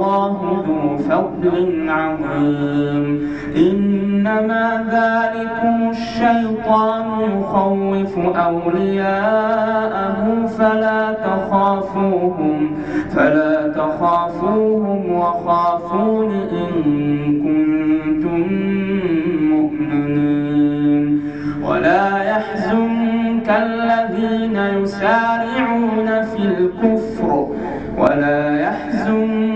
والله ذو فضل عظيم. إنما ذلكم الشيطان يخوف أولياءه فلا تخافوهم فلا تخافوهم وخافون إن كنتم مؤمنين. ولا يحزنك الذين يسارعون في الكفر ولا يحزنك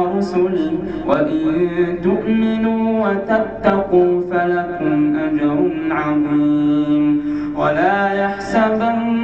ورسله وإن تؤمنوا وتتقوا فلكم أجر عظيم ولا يحسبن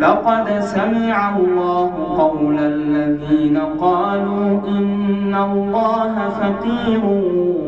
لقد سمع الله قول الذين قالوا إن الله فقير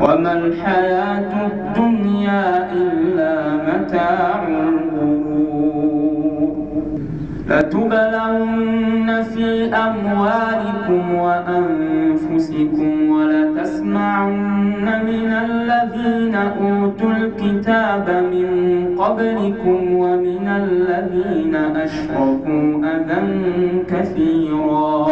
وما الحياة الدنيا إلا متاع لتبلون في أموالكم وأنفسكم ولتسمعن من الذين أوتوا الكتاب من قبلكم ومن الذين أشركوا أذى كثيرا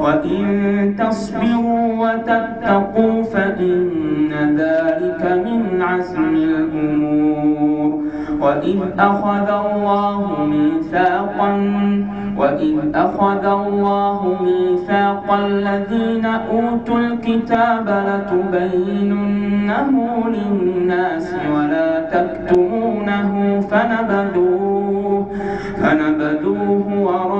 وإن تصبروا وتتقوا فإن ذلك من عزم الأمور وإذ أخذ الله ميثاقا وإذ أخذ الله ميثاق الذين أوتوا الكتاب لتبيننه للناس ولا تكتمونه فنبذوه فنبذوه وراء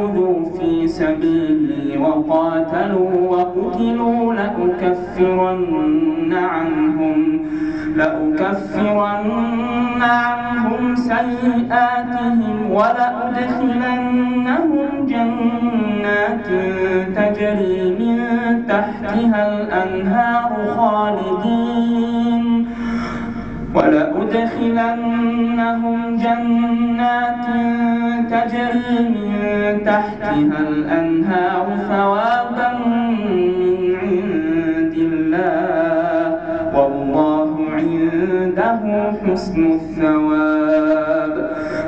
وقاتلوا وقتلوا لأكفرن عنهم لأكفرن عنهم سيئاتهم ولأدخلنهم جنات تجري من تحتها الأنهار خالدين. ولأدخلنهم جنات تجري من تحتها الأنهار ثوابا من عند الله. والله عنده حسن الثواب.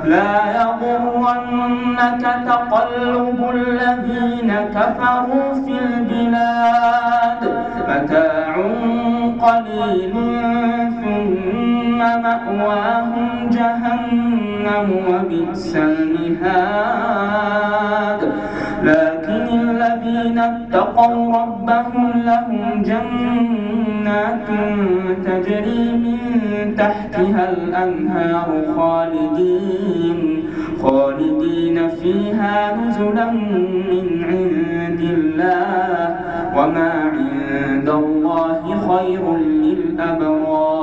لا يغرنك تقلب الذين كفروا في البلاد. متاع قليل مأواهم جهنم وبئس المهاد. لكن الذين اتقوا ربهم لهم جنات تجري من تحتها الأنهار خالدين خالدين فيها نزلا من عند الله. وما عند الله خير للأبرار.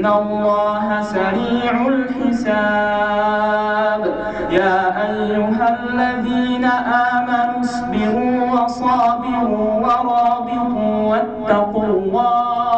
إن الله سريع الحساب يا أيها الذين آمنوا اصبروا وصابروا ورابطوا واتقوا الله